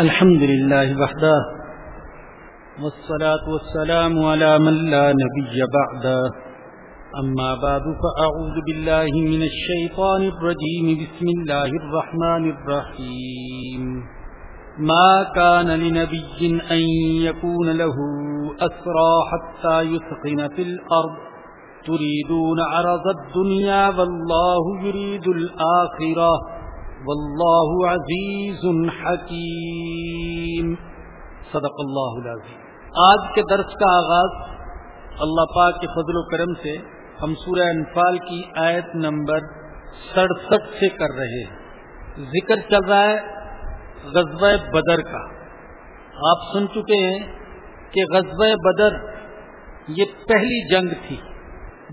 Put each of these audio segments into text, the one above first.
الحمد لله وحده، والصلاة والسلام على من لا نبي بعده. أما بعد، فأعوذ بالله من الشيطان الرجيم، بسم الله الرحمن الرحيم. ما كان لنبي أن يكون له أسرى حتى يثقن في الأرض. تريدون عرض الدنيا، والله يريد الآخرة. واللہ عزیز حکیم. صدق اللہ العظیم. آج کے درس کا آغاز اللہ پاک کے فضل و کرم سے ہم سورہ انفال کی آیت نمبر سڑسٹھ سے کر رہے ہیں. ذکر چل رہا ہے غزوہ بدر کا. آپ سن چکے ہیں کہ غزوہ بدر یہ پہلی جنگ تھی،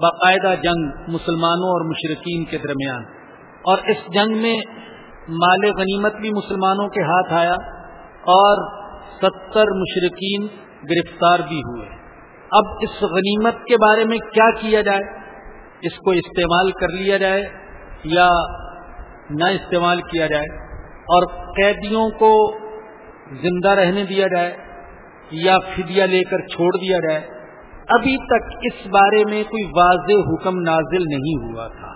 باقاعدہ جنگ مسلمانوں اور مشرقین کے درمیان. اور اس جنگ میں مال غنیمت بھی مسلمانوں کے ہاتھ آیا اور ستر مشرقین گرفتار بھی ہوئے۔ اب اس غنیمت کے بارے میں کیا کیا جائے؟ اس کو استعمال کر لیا جائے یا نہ استعمال کیا جائے؟ اور قیدیوں کو زندہ رہنے دیا جائے یا فدیہ لے کر چھوڑ دیا جائے؟ ابھی تک اس بارے میں کوئی واضح حکم نازل نہیں ہوا تھا۔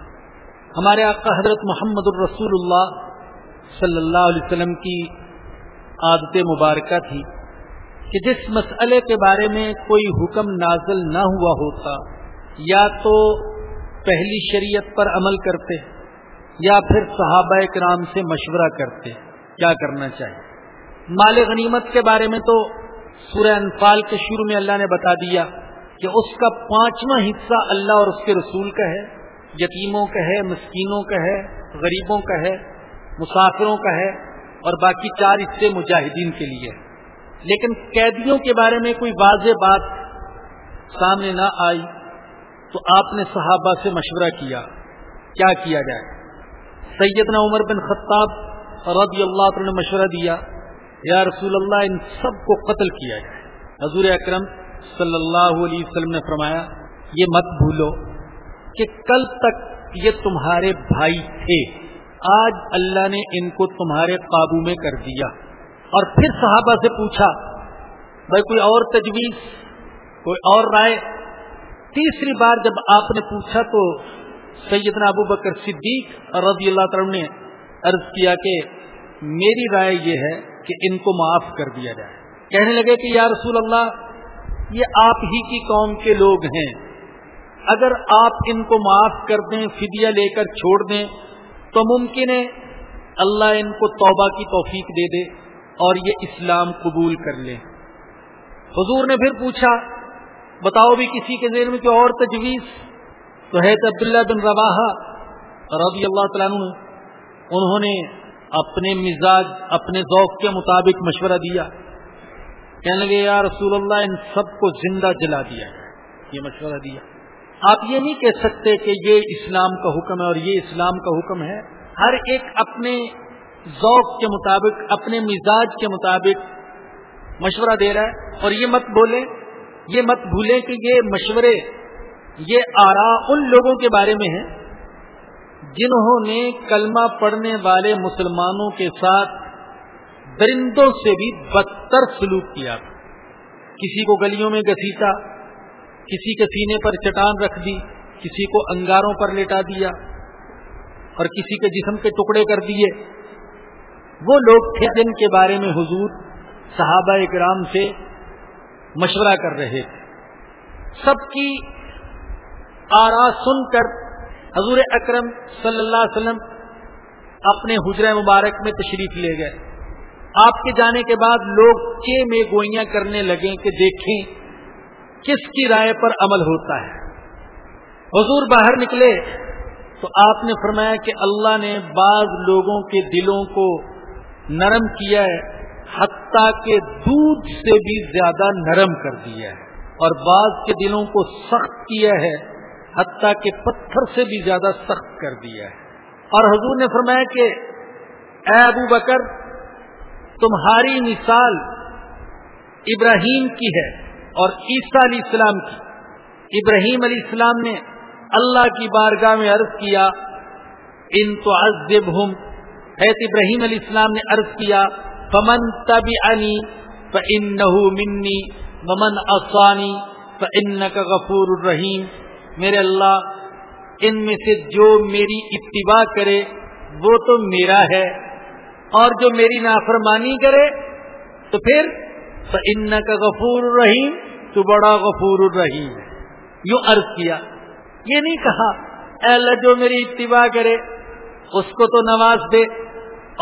ہمارے آقا حضرت محمد الرسول اللہ صلی اللہ علیہ وسلم کی عادت مبارکہ تھی کہ جس مسئلے کے بارے میں کوئی حکم نازل نہ ہوا ہوتا، یا تو پہلی شریعت پر عمل کرتے، یا پھر صحابہ کرام سے مشورہ کرتے، کیا کرنا چاہیے؟ مال غنیمت کے بارے میں تو سورہ انفال کے شروع میں اللہ نے بتا دیا کہ اس کا پانچواں حصہ اللہ اور اس کے رسول کا ہے، یتیموں کا ہے، مسکینوں کا ہے، غریبوں کا ہے مسافروں کا ہے اور باقی چار حصے مجاہدین کے لیے لیکن قیدیوں کے بارے میں کوئی واضح بات سامنے نہ آئی تو آپ نے صحابہ سے مشورہ کیا۔ کیا کیا جائے؟ سیدنا عمر بن خطاب رضی اللہ تعالی نے مشورہ دیا، یا رسول اللہ، ان سب کو قتل کیا جائے۔ حضور اکرم صلی اللہ علیہ وسلم نے فرمایا، یہ مت بھولو کہ کل تک یہ تمہارے بھائی تھے۔ آج اللہ نے ان کو تمہارے قابو میں کر دیا۔ اور پھر صحابہ سے پوچھا، بھائی کوئی اور تجویز؟ کوئی اور رائے؟ تیسری بار جب آپ نے پوچھا تو سیدنا ابو بکر صدیق رضی اللہ تعالی نے عرض کیا کہ میری رائے یہ ہے کہ ان کو معاف کر دیا جائے۔ کہنے لگے کہ یا رسول اللہ، یہ آپ ہی کی قوم کے لوگ ہیں۔ اگر آپ ان کو معاف کر دیں، فدیہ لے کر چھوڑ دیں تو ممکن ہے اللہ ان کو توبہ کی توفیق دے دے اور یہ اسلام قبول کر لے۔ حضور نے پھر پوچھا، بتاؤ بھی کسی کے ذہن میں کوئی اور تجویز؟ تو ہے عبداللہ بن روا رضی اللہ تعالیٰ انہوں نے اپنے مزاج، اپنے ذوق کے مطابق مشورہ دیا۔ کہنے لگے، یا رسول اللہ، ان سب کو زندہ جلا دیا یہ مشورہ دیا۔ آپ یہ نہیں کہہ سکتے کہ یہ اسلام کا حکم ہے اور یہ اسلام کا حکم ہے۔ ہر ایک اپنے ذوق کے مطابق، اپنے مزاج کے مطابق مشورہ دے رہا ہے۔ اور یہ مت بولے یہ مت بھولیں کہ یہ مشورے، یہ آرا ان لوگوں کے بارے میں ہے جنہوں نے کلمہ پڑھنے والے مسلمانوں کے ساتھ درندوں سے بھی بدتر سلوک کیا۔ کسی کو گلیوں میں گسیٹا کسی کے سینے پر چٹان رکھ دی، کسی کو انگاروں پر لٹا دیا اور کسی کے جسم کے ٹکڑے کر دیے۔ وہ لوگ تھے جن کے بارے میں حضور صحابہ کرام سے مشورہ کر رہے تھے۔ سب کی آرا سن کر حضور اکرم صلی اللہ علیہ وسلم اپنے حجر مبارک میں تشریف لے گئے۔ آپ کے جانے کے بعد لوگ کے میں گوئیاں کرنے لگے کہ دیکھیں کس کی رائے پر عمل ہوتا ہے؟ حضور باہر نکلے تو آپ نے فرمایا کہ اللہ نے بعض لوگوں کے دلوں کو نرم کیا ہے، حتیٰ کے دودھ سے بھی زیادہ نرم کر دیا ہے، اور بعض کے دلوں کو سخت کیا ہے، حتیٰ کے پتھر سے بھی زیادہ سخت کر دیا ہے۔ اور حضور نے فرمایا کہ اے ابو بکر، تمہاری مثال ابراہیم کی ہے۔ اور عیسیٰ علیہ السلام کی. ابراہیم علیہ السلام نے اللہ کی بارگاہ میں عرض کیا، ان تو عزب ہوں حید ابراہیم علیہ السلام نے عرض کیا، فمن تب عنی ان منی ممن افسانی ان کا غفور الرحیم میرے اللہ، ان میں سے جو میری اتباع کرے، وہ تو میرا ہے، اور جو میری نافرمانی کرے، تو پھر ان کا غفور الرحیم تو بڑا غفور الرحیم یوں عرض کیا۔ یہ نہیں کہا، اے اللہ جو میری اتباع کرے، اس کو تو نواز دے،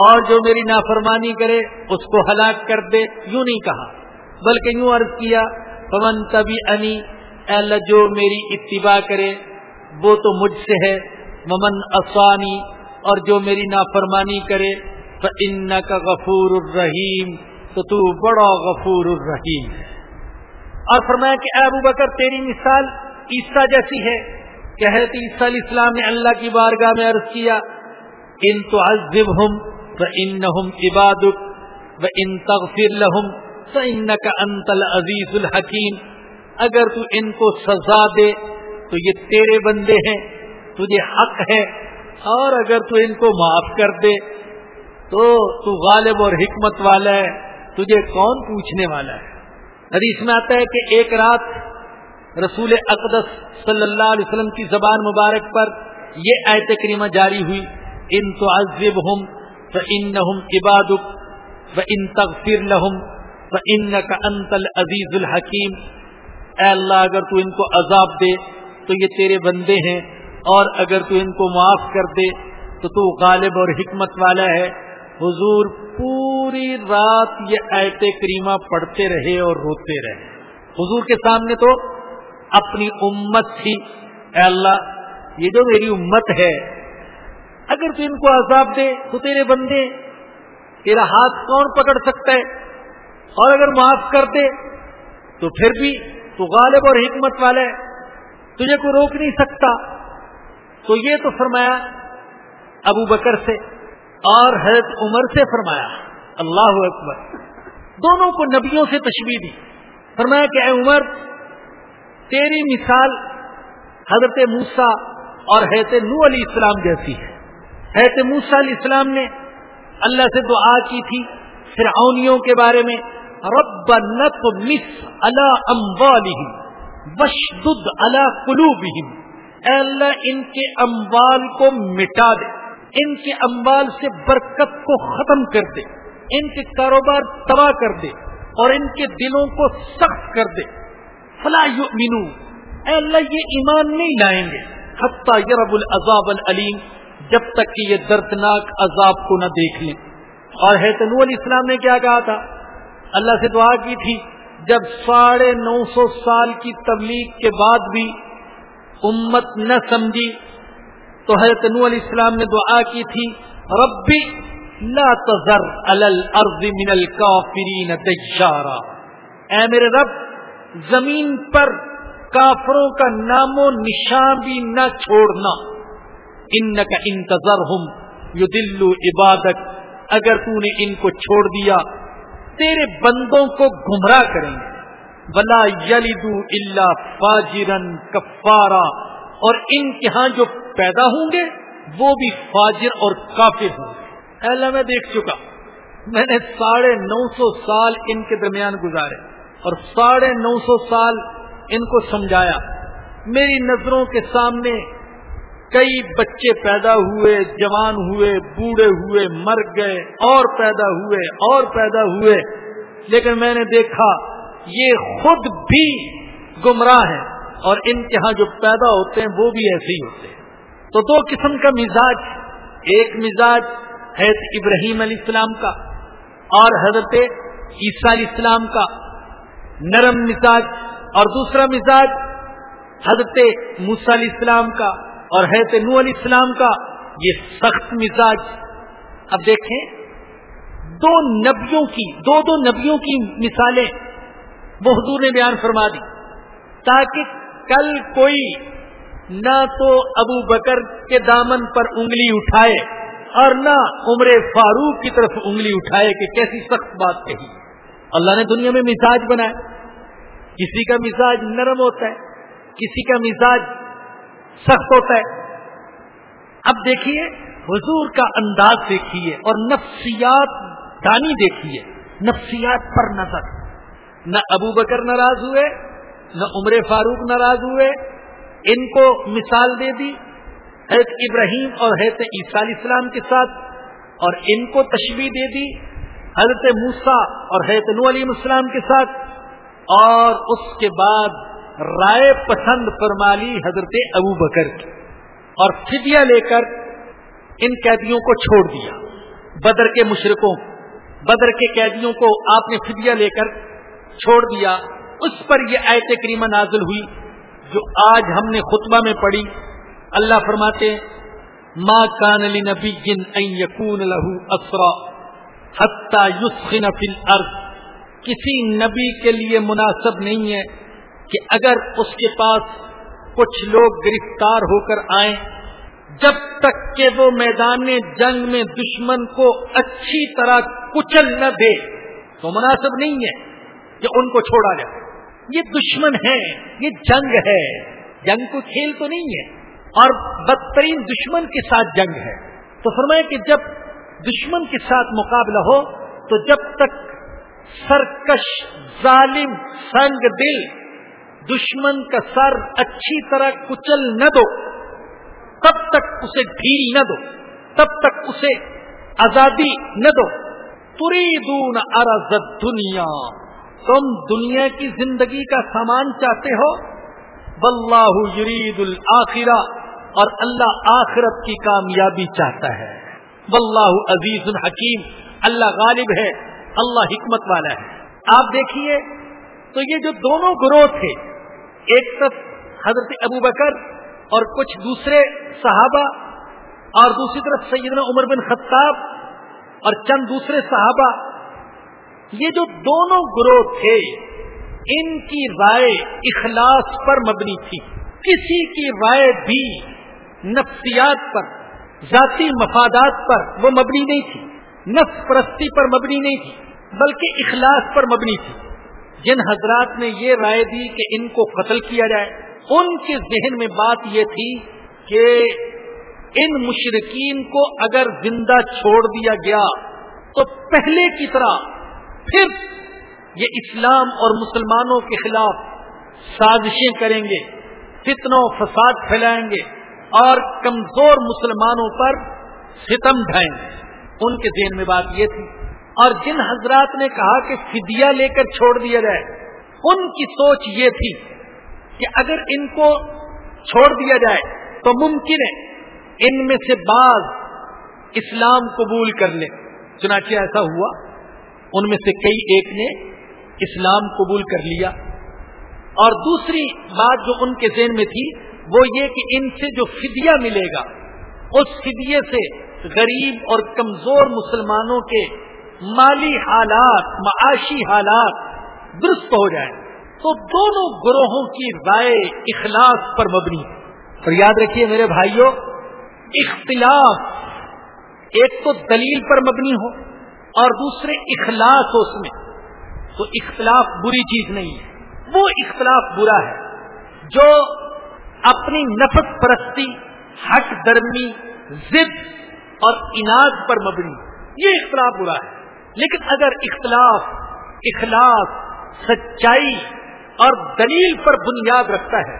اور جو میری نافرمانی کرے، اس کو ہلاک کر دے۔ یوں نہیں کہا، بلکہ یوں عرض کیا پون تبھی انی اللہ جو میری اتباع کرے، وہ تو مجھ سے ہے۔ ممن افسانی اور جو میری نافرمانی کرے تو ان کا غفور الرحیم تو تو بڑا غفور الرحیم ہے۔ اور فرمایا کہ اے ابو بکر، تیری مثال عیسیٰ جیسی ہے۔ کہ حضرت عیسیٰ علیہ السلام نے اللہ کی بارگاہ میں عرض کیا، ان تو عزب ہوں ان عبادک و ان تغفر لہم ان کا انتل عزیز الحکیم۔ اگر تو ان کو سزا دے تو یہ تیرے بندے ہیں، تجھے حق ہے۔ اور اگر تو ان کو معاف کر دے تو تو غالب اور حکمت والا ہے۔ تجھے کون پوچھنے والا ہے؟ حدیث میں آتا ہے کہ ایک رات رسول اقدس صلی اللہ علیہ وسلم کی زبان مبارک پر یہ آیت کریمہ جاری ہوئی، ان تو عزب ہوں تو ان عبادک و ان تغفر لہم ان کا انتل عزیز الحکیم. اے اللہ، اگر تو ان کو عذاب دے تو یہ تیرے بندے ہیں، اور اگر تو ان کو معاف کر دے تو تو غالب اور حکمت والا ہے۔ حضور پور پوری رات یہ ایت کریمہ پڑھتے رہے اور روتے رہے۔ حضور کے سامنے تو اپنی امت تھی۔ اے اللہ، یہ جو میری امت ہے، اگر تو ان کو عذاب دے تو تیرے بندے، تیرا ہاتھ کون پکڑ سکتا ہے؟ اور اگر معاف کر دے تو پھر بھی تو غالب اور حکمت والا ہے۔ تجھے کو روک نہیں سکتا۔ تو یہ تو فرمایا ابو بکر سے اور حضرت عمر سے فرمایا۔ اللہ اکبر۔ دونوں کو نبیوں سے تشبیح دی۔ فرمایا کہ اے عمر، تیری مثال حضرت موسا اور حضرت نو علیہ السلام جیسی ہے۔ حضرت موسا علیہ السلام نے اللہ سے دعا کی تھی فرعونیوں کے بارے میں، رب نت مس اللہ اموالہم وشدد اللہ قلوبہم اے اللہ، ان کے اموال کو مٹا دے، ان کے اموال سے برکت کو ختم کر دے۔ ان کے کاروبار تباہ کر دے اور ان کے دلوں کو سخت کر دے۔ فلا یؤمنو۔ اے اللہ، یہ ایمان نہیں لائیں گے۔ حتی یرب العذاب العلیم، جب تک کہ یہ دردناک عذاب کو نہ دیکھ لیں۔ اور حیرت علیہ السلام نے کیا کہا تھا؟ اللہ سے دعا کی تھی، جب ساڑھے نو سو سال کی تبلیغ کے بعد بھی امت نہ سمجھی، تو حضرت نو علیہ السلام نے دعا کی تھی، ربی لا تذر الارض من الكافرین دجارا اے میرے رب، زمین پر کافروں کا نام و نشان بھی نہ چھوڑنا۔ ان کا انتظر ہوں یو دلو عبادت اگر تو نے ان کو چھوڑ دیا، تیرے بندوں کو گمراہ کریں گے۔ بلا یلیدو اللہ فاجرن کفارا۔ اور ان کے ہاں جو پیدا ہوں گے، وہ بھی فاجر اور کافر ہوں گے۔ اللہ میں دیکھ چکا۔ میں نے ساڑھے نو سو سال ان کے درمیان گزارے اور ساڑھے نو سو سال ان کو سمجھایا۔ میری نظروں کے سامنے کئی بچے پیدا ہوئے، جوان ہوئے، بوڑھے ہوئے، مر گئے، اور پیدا ہوئے، اور پیدا ہوئے۔ لیکن میں نے دیکھا، یہ خود بھی گمراہ ہے اور ان کے ہاں جو پیدا ہوتے ہیں وہ بھی ایسے ہی ہوتے ہیں۔ تو دو قسم کا مزاج ایک مزاج ہے ابراہیم علیہ السلام کا اور حضرت عیسیٰ علیہ السلام کا نرم مزاج اور دوسرا مزاج حضرت موسیٰ علیہ السلام کا اور حضرت نو علیہ السلام کا یہ سخت مزاج۔ اب دیکھیں، دو نبیوں کی، دو دو نبیوں کی مثالیں وہ حضور نے بیان فرما دی تاکہ کل کوئی نہ تو ابو بکر کے دامن پر انگلی اٹھائے۔ اور نہ عمر فاروق کی طرف انگلی اٹھائے کہ کیسی سخت بات کہی۔ اللہ نے دنیا میں مزاج بنایا۔ کسی کا مزاج نرم ہوتا ہے، کسی کا مزاج سخت ہوتا ہے۔ اب دیکھیے، حضور کا انداز دیکھیے اور نفسیات دانی دیکھیے۔ نفسیات پر نظر۔ نہ ابو بکر ناراض ہوئے، نہ عمر فاروق ناراض ہوئے۔ ان کو مثال دے دی۔ حیرت ابراہیم اور حیرت عیسیٰ علیہ السلام کے ساتھ اور ان کو تشبیح دے دی حضرت موسا اور حیرت نو علیہ السلام کے ساتھ اور اس کے بعد رائے پسند فرمالی حضرت ابو بکر کی اور فدیہ لے کر ان قیدیوں کو چھوڑ دیا۔ بدر کے مشرقوں بدر کے قیدیوں کو آپ نے فدیہ لے کر چھوڑ دیا۔ اس پر یہ آیت کریمہ نازل ہوئی جو آج ہم نے خطبہ میں پڑھی۔ اللہ فرماتے ماں کان علی نبی جن یقون لہو اسرا حتہ یسخن فل ارض کسی نبی کے لیے مناسب نہیں ہے کہ اگر اس کے پاس کچھ لوگ گرفتار ہو کر آئیں، جب تک کہ وہ میدان جنگ میں دشمن کو اچھی طرح کچل نہ دے، تو مناسب نہیں ہے کہ ان کو چھوڑا جائے۔ یہ دشمن ہے یہ جنگ ہے۔ جنگ کو کھیل تو نہیں ہے۔ اور بدترین دشمن کے ساتھ جنگ ہے۔ تو فرمائے کہ جب دشمن کے ساتھ مقابلہ ہو، تو جب تک سرکش، ظالم، سنگ دل دشمن کا سر اچھی طرح کچل نہ دو، تب تک اسے ڈھیل نہ دو، تب تک اسے آزادی نہ دو۔ تری دون ارض دنیا تم دنیا کی زندگی کا سامان چاہتے ہو؟ واللہ یرید الآخرہ اور اللہ آخرت کی کامیابی چاہتا ہے۔ واللہ عزیز الحکیم اللہ غالب ہے، اللہ حکمت والا ہے۔ آپ دیکھیے، تو یہ جو دونوں گروہ تھے، ایک طرف حضرت ابو بکر اور کچھ دوسرے صحابہ، اور دوسری طرف سیدنا عمر بن خطاب اور چند دوسرے صحابہ، یہ جو دونوں گروہ تھے، ان کی رائے اخلاص پر مبنی تھی۔ کسی کی رائے بھی نفسیات پر، ذاتی مفادات پر وہ مبنی نہیں تھی۔ نفس پرستی پر مبنی نہیں تھی، بلکہ اخلاص پر مبنی تھی۔ جن حضرات نے یہ رائے دی کہ ان کو قتل کیا جائے، ان کے ذہن میں بات یہ تھی کہ ان مشرقین کو اگر زندہ چھوڑ دیا گیا تو پہلے کی طرح پھر یہ اسلام اور مسلمانوں کے خلاف سازشیں کریں گے، فتنوں، فساد پھیلائیں گے۔ اور کمزور مسلمانوں پر ستم ڈھائیں۔ ان کے ذہن میں بات یہ تھی۔ اور جن حضرات نے کہا کہ فدیہ لے کر چھوڑ دیا جائے، ان کی سوچ یہ تھی کہ اگر ان کو چھوڑ دیا جائے تو ممکن ہے ان میں سے بعض اسلام قبول کر لیں۔ چنانچہ ایسا ہوا، ان میں سے کئی ایک نے اسلام قبول کر لیا۔ اور دوسری بات جو ان کے ذہن میں تھی وہ یہ کہ ان سے جو فدیہ ملے گا، اس فدیے سے غریب اور کمزور مسلمانوں کے مالی حالات، معاشی حالات درست ہو جائیں۔ تو دونوں گروہوں کی رائے اخلاص پر مبنی۔ اور یاد رکھیے میرے بھائیوں، اختلاف ایک تو دلیل پر مبنی ہو اور دوسرے اخلاص ہو اس میں۔ تو اختلاف بری چیز نہیں ہے۔ وہ اختلاف برا ہے۔ جو اپنی نفس پرستی حق درمی ضد اور اناج پر مبنی۔ یہ اختلاف برا ہے۔ لیکن اگر اختلاف اخلاص سچائی اور دلیل پر بنیاد رکھتا ہے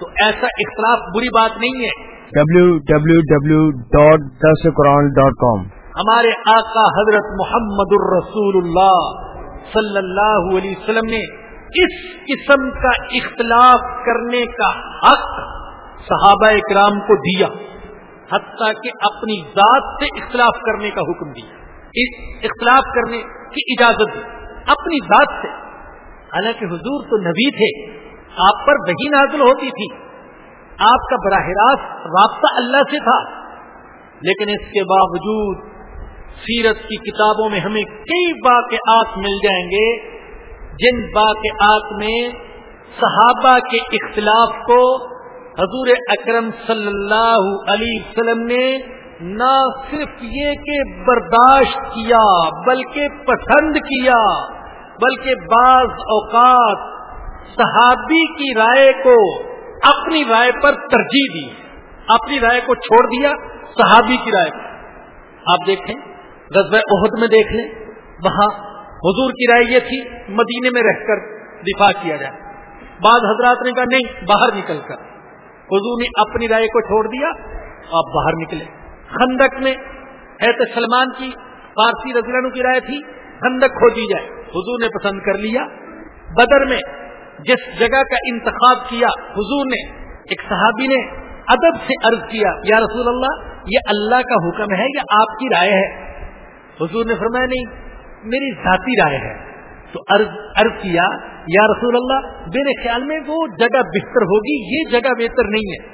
تو ایسا اختلاف بری بات نہیں ہے۔ ڈبلو ڈبلو ڈبلو ڈاٹ دس قرآن ڈاٹ کام ہمارے آقا حضرت محمد الرسول اللہ صلی اللہ علیہ وسلم نے اس قسم کا اختلاف کرنے کا حق صحابہ اکرام کو دیا، حتیٰ کہ اپنی ذات سے اختلاف کرنے کا حکم دیا۔ اس اختلاف کرنے کی اجازت دی۔ اپنی ذات سے۔ حالانکہ حضور تو نبی تھے، آپ پر وہی نازل ہوتی تھی۔ آپ کا براہ راست رابطہ اللہ سے تھا۔ لیکن اس کے باوجود سیرت کی کتابوں میں ہمیں کئی واقعات مل جائیں گے۔ جن واقعات میں صحابہ کے اختلاف کو حضور اکرم صلی اللہ علیہ وسلم نے نہ صرف یہ کہ برداشت کیا، بلکہ پسند کیا، بلکہ بعض اوقات صحابی کی رائے کو اپنی رائے پر ترجیح دی، اپنی رائے کو چھوڑ دیا صحابی کی رائے پر۔ آپ دیکھیں غزب عہد میں دیکھ لیں، وہاں حضور کی رائے یہ تھی، مدینے میں رہ کر دفاع کیا جائے۔ بعض حضرات نے کہا، نہیں، باہر نکل کر۔ حضور نے اپنی رائے کو چھوڑ دیا، آپ باہر نکلے۔ خندق میں ہے تو سلمان کی فارسی رضلانوں کی رائے تھی، خندق کھوجی جائے۔ حضور نے پسند کر لیا۔ بدر میں جس جگہ کا انتخاب کیا، حضور نے، ایک صحابی نے ادب سے عرض کیا، یا رسول اللہ، یہ اللہ کا حکم ہے یا آپ کی رائے ہے؟ حضور نے فرمایا، نہیں میری ذاتی رائے ہے۔ تو عرض عرض کیا، یا رسول اللہ، میرے خیال میں وہ جگہ بہتر ہوگی، یہ جگہ بہتر نہیں ہے۔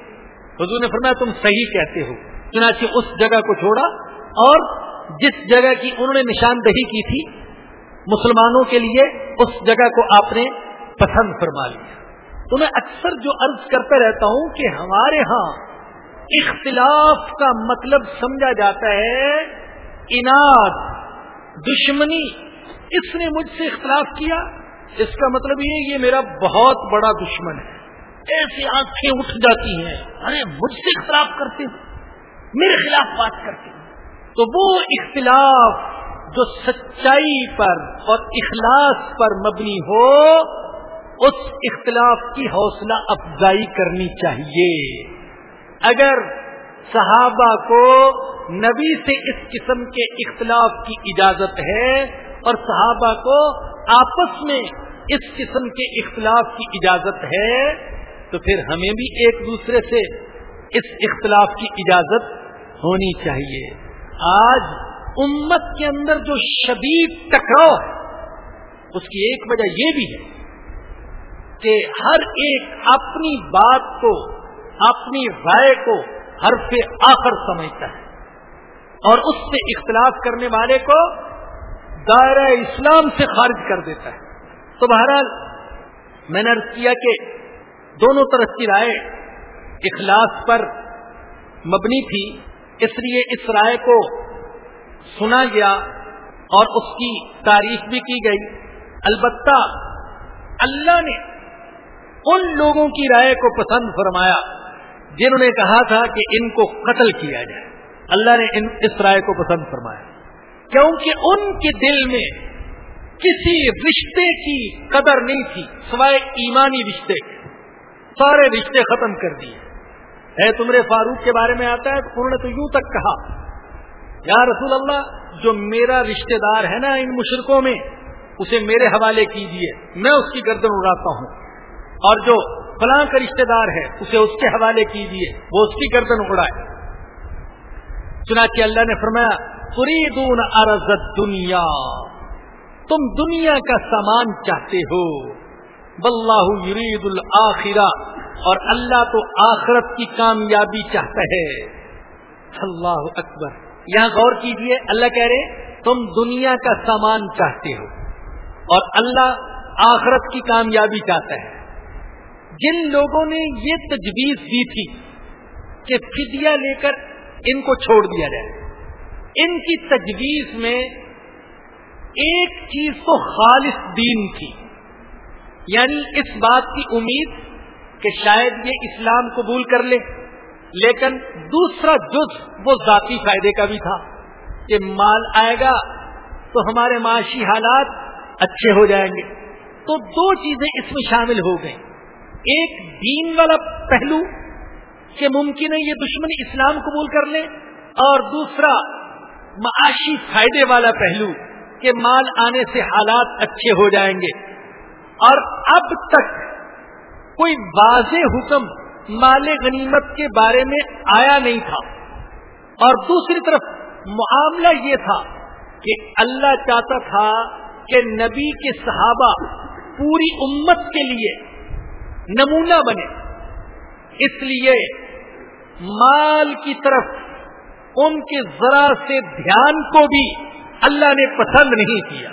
حضور نے فرمایا، تم صحیح کہتے ہو، چنانچہ اس جگہ کو چھوڑا۔ اور جس جگہ کی انہوں نے نشاندہی کی تھی، مسلمانوں کے لیے اس جگہ کو آپ نے پسند فرما لیا۔ تو میں اکثر جو عرض کرتا رہتا ہوں کہ ہمارے ہاں اختلاف کا مطلب سمجھا جاتا ہے، اناد۔ دشمنی اس نے مجھ سے اختلاف کیا؟ اس کا مطلب یہ یہ میرا بہت بڑا دشمن ہے۔ ایسی آنکھیں اٹھ جاتی ہیں۔ ارے، مجھ سے اختلاف کرتے میرے خلاف بات کرتے تو وہ اختلاف جو سچائی پر اور اخلاص پر مبنی ہو، اس اختلاف کی حوصلہ افزائی کرنی چاہیے۔ اگر صحابہ کو نبی سے اس قسم کے اختلاف کی اجازت ہے اور صحابہ کو آپس میں اس قسم کے اختلاف کی اجازت ہے، تو پھر ہمیں بھی ایک دوسرے سے اس اختلاف کی اجازت ہونی چاہیے۔ آج امت کے اندر جو شدید ٹکراؤ ہے، اس کی ایک وجہ یہ بھی ہے کہ ہر ایک اپنی بات کو، اپنی رائے کو ہر سے آخر سمجھتا ہے۔ اور اس سے اختلاف کرنے والے کو دائرہ اسلام سے خارج کر دیتا ہے۔ تو بہرحال میں نے عرض کیا کہ دونوں طرف کی رائے اخلاص پر مبنی تھی، اس لیے اس رائے کو سنا گیا اور اس کی تعریف بھی کی گئی۔ البتہ اللہ نے ان لوگوں کی رائے کو پسند فرمایا۔ جنہوں نے کہا تھا کہ ان کو قتل کیا جائے۔ اللہ نے ان اس رائے کو پسند فرمایا۔ کیونکہ ان کے دل میں کسی رشتے کی قدر نہیں تھی، سوائے ایمانی رشتے۔ کے سارے رشتے ختم کر دیے۔ ہے تمرے فاروق کے بارے میں آتا ہے، انہوں نے تو یوں تک کہا، یا رسول اللہ، جو میرا رشتہ دار ہے نا ان مشرقوں میں، اسے میرے حوالے کیجیے میں اس کی گردن اڑاتا ہوں۔ اور جو فلاں کا رشتے دار ہے، اسے اس کے حوالے کیجیے وہ اس کی گردن اڑائے۔ چنانچہ اللہ نے فرمایا فریدون ارض دنیا تم دنیا کا سامان چاہتے ہو۔ بلّہ یرید الآخرہ اور اللہ تو آخرت کی کامیابی چاہتا ہے۔ اللہ اکبر۔ یہاں غور کیجیے، اللہ کہہ رہے تم دنیا کا سامان چاہتے ہو۔ اور اللہ آخرت کی کامیابی چاہتا ہے۔ جن لوگوں نے یہ تجویز دی تھی کہ فدیہ لے کر ان کو چھوڑ دیا جائے۔ ان کی تجویز میں ایک چیز تو خالص دین تھی۔ یعنی اس بات کی امید کہ شاید یہ اسلام قبول کر لے، لیکن دوسرا جز وہ ذاتی فائدے کا بھی تھا کہ مال آئے گا تو ہمارے معاشی حالات اچھے ہو جائیں گے۔ تو دو چیزیں اس میں شامل ہو گئیں۔ ایک دین والا پہلو کہ ممکن ہے یہ دشمن اسلام قبول کر لے، اور دوسرا معاشی فائدے والا پہلو کہ مال آنے سے حالات اچھے ہو جائیں گے۔ اور اب تک کوئی واضح حکم مال غنیمت کے بارے میں آیا نہیں تھا۔ اور دوسری طرف معاملہ یہ تھا کہ اللہ چاہتا تھا کہ نبی کے صحابہ پوری امت کے لیے نمونہ بنے۔ اس لیے مال کی طرف ان کے ذرا سے دھیان کو بھی اللہ نے پسند نہیں کیا۔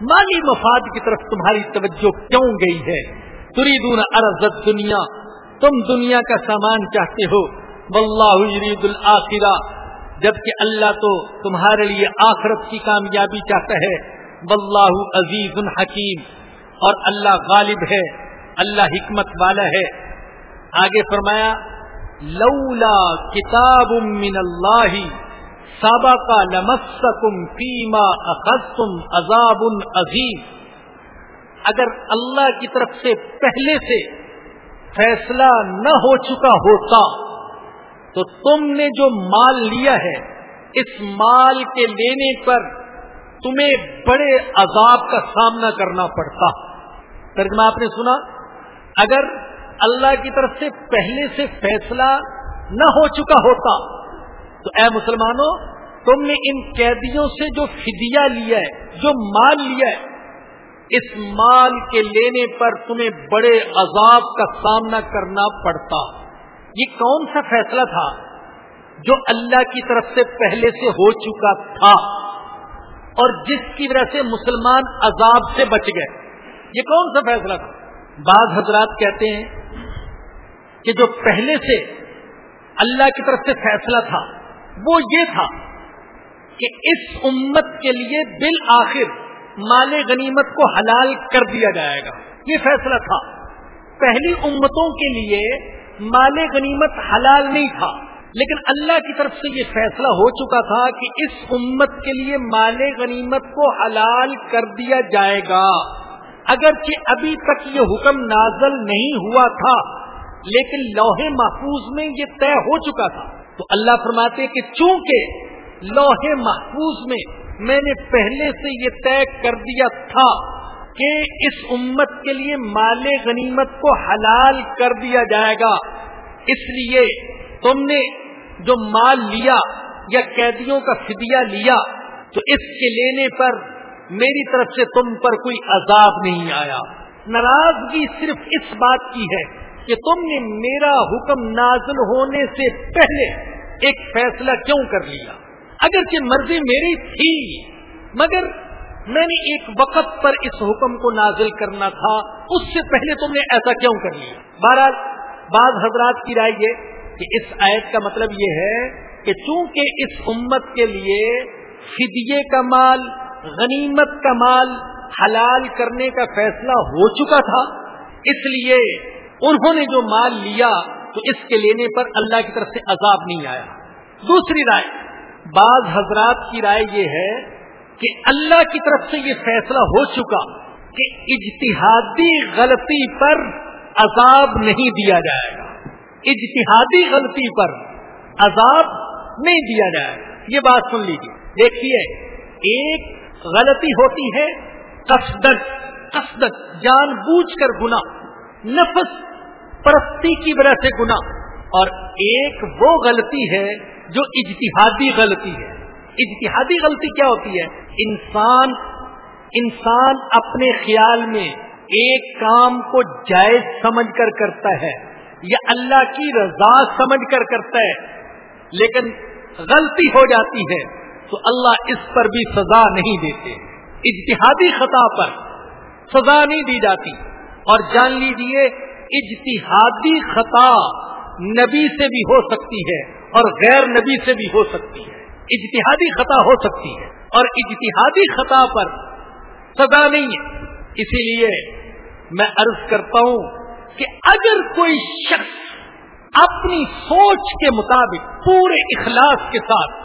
مالی مفاد کی طرف تمہاری توجہ کیوں گئی ہے؟ تریدون ارزت دنیا تم دنیا کا سامان چاہتے ہو۔ واللہ یرید الآخرہ، جبکہ اللہ تو تمہارے لیے آخرت کی کامیابی چاہتا ہے۔ واللہ عزیز الحکیم اور اللہ غالب ہے۔ اللہ حکمت والا ہے۔ آگے فرمایا، لولا کتاب من اللہ سابق لمسکم فیما اخذتم عذاب عظیم۔ اگر اللہ کی طرف سے پہلے سے فیصلہ نہ ہو چکا ہوتا، تو تم نے جو مال لیا ہے، اس مال کے لینے پر تمہیں بڑے عذاب کا سامنا کرنا پڑتا۔ ترجمہ آپ نے سنا اگر اللہ کی طرف سے پہلے سے فیصلہ نہ ہو چکا ہوتا، تو اے مسلمانوں، تم نے ان قیدیوں سے جو فدیہ لیا ہے، جو مال لیا ہے، اس مال کے لینے پر تمہیں بڑے عذاب کا سامنا کرنا پڑتا۔ یہ کون سا فیصلہ تھا جو اللہ کی طرف سے پہلے سے ہو چکا تھا اور جس کی وجہ سے مسلمان عذاب سے بچ گئے؟ یہ کون سا فیصلہ تھا؟ بعض حضرات کہتے ہیں کہ جو پہلے سے اللہ کی طرف سے فیصلہ تھا، وہ یہ تھا کہ اس امت کے لیے بالآخر مال غنیمت کو حلال کر دیا جائے گا۔ یہ فیصلہ تھا۔ پہلی امتوں کے لیے مال غنیمت حلال نہیں تھا، لیکن اللہ کی طرف سے یہ فیصلہ ہو چکا تھا کہ اس امت کے لیے مال غنیمت کو حلال کر دیا جائے گا۔ اگرچہ ابھی تک یہ حکم نازل نہیں ہوا تھا، لیکن لوہے محفوظ میں یہ طے ہو چکا تھا۔ تو اللہ فرماتے کہ چونکہ لوہے محفوظ میں میں نے پہلے سے یہ طے کر دیا تھا کہ اس امت کے لیے مال غنیمت کو حلال کر دیا جائے گا، اس لیے تم نے جو مال لیا یا قیدیوں کا فدیہ لیا، تو اس کے لینے پر میری طرف سے تم پر کوئی عذاب نہیں آیا۔ ناراضگی صرف اس بات کی ہے کہ تم نے میرا حکم نازل ہونے سے پہلے ایک فیصلہ کیوں کر لیا؟ اگرچہ مرضی میری تھی، مگر میں نے ایک وقت پر اس حکم کو نازل کرنا تھا۔ اس سے پہلے تم نے ایسا کیوں کر لیا؟ بہرحال، بعض حضرات کی رائے یہ کہ اس آیت کا مطلب یہ ہے کہ چونکہ اس امت کے لیے فدیے کا مال غنیمت کا مال حلال کرنے کا فیصلہ ہو چکا تھا، اس لیے انہوں نے جو مال لیا تو اس کے لینے پر اللہ کی طرف سے عذاب نہیں آیا۔ دوسری رائے، بعض حضرات کی رائے یہ ہے کہ اللہ کی طرف سے یہ فیصلہ ہو چکا کہ اجتہادی غلطی پر عذاب نہیں دیا جائے گا۔ اجتہادی غلطی پر عذاب نہیں دیا جائے گا۔ یہ بات سن لیجیے دیکھیے، ایک غلطی ہوتی ہے کسدت کسدت جان بوجھ کر گنا نفس پرستی کی وجہ سے گنا اور ایک وہ غلطی ہے جو اجتہادی غلطی ہے۔ اجتہادی غلطی کیا ہوتی ہے؟ انسان انسان اپنے خیال میں ایک کام کو جائز سمجھ کر کرتا ہے یا اللہ کی رضا سمجھ کر کرتا ہے، لیکن غلطی ہو جاتی ہے۔ تو اللہ اس پر بھی سزا نہیں دیتے۔ اجتہادی خطا پر سزا نہیں دی جاتی۔ اور جان لیجیے اجتہادی خطا نبی سے بھی ہو سکتی ہے اور غیر نبی سے بھی ہو سکتی ہے۔ اجتہادی خطا ہو سکتی ہے اور اجتہادی خطا پر سزا نہیں ہے۔ اسی لیے میں عرض کرتا ہوں کہ اگر کوئی شخص اپنی سوچ کے مطابق پورے اخلاص کے ساتھ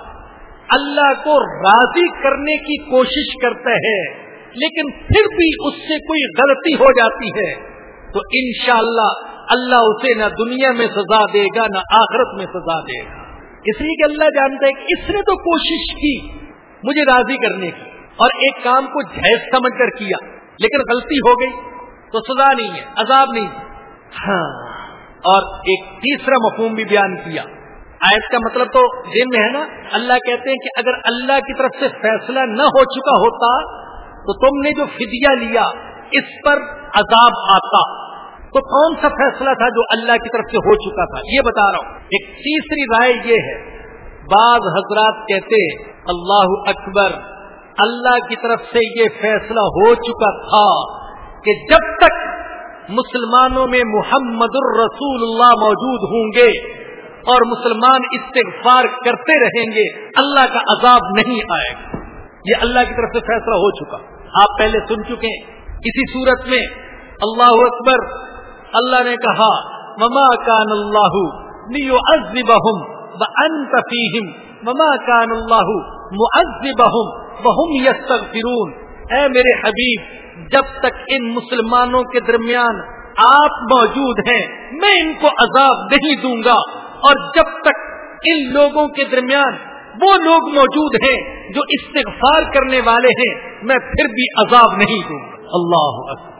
اللہ کو راضی کرنے کی کوشش کرتا ہے لیکن پھر بھی اس سے کوئی غلطی ہو جاتی ہے۔ تو انشاءاللہ اللہ اسے نہ دنیا میں سزا دے گا، نہ آخرت میں سزا دے گا۔ اس لیے کہ اللہ جانتا ہے کہ اس نے تو کوشش کی مجھے راضی کرنے کی، اور ایک کام کو جائز سمجھ کر کیا، لیکن غلطی ہو گئی۔ تو سزا نہیں ہے، عذاب نہیں ہے۔ ہاں اور ایک تیسرا مفہوم بھی بیان کیا۔ آیت کا مطلب تو دن میں ہے نا، اللہ کہتے ہیں کہ اگر اللہ کی طرف سے فیصلہ نہ ہو چکا ہوتا، تو تم نے جو فدیہ لیا، اس پر عذاب آتا۔ تو کون سا فیصلہ تھا جو اللہ کی طرف سے ہو چکا تھا؟ یہ بتا رہا ہوں۔ ایک تیسری رائے یہ ہے، بعض حضرات کہتے اللہ اکبر، اللہ کی طرف سے یہ فیصلہ ہو چکا تھا کہ جب تک مسلمانوں میں محمد الرسول اللہ موجود ہوں گے اور مسلمان استغفار کرتے رہیں گے، اللہ کا عذاب نہیں آئے گا۔ یہ اللہ کی طرف سے فیصلہ ہو چکا۔ آپ پہلے سن چکے کسی صورت میں اللہ اکبر، اللہ نے کہا مما کان اللہ نیو ازبہم فیہم مما کان اللہ معذبہم وہم یستغفرون۔ اے میرے حبیب، جب تک ان مسلمانوں کے درمیان آپ موجود ہیں، میں ان کو عذاب نہیں دوں گا۔ اور جب تک ان لوگوں کے درمیان وہ لوگ موجود ہیں جو استغفار کرنے والے ہیں، میں پھر بھی عذاب نہیں دوں اللہ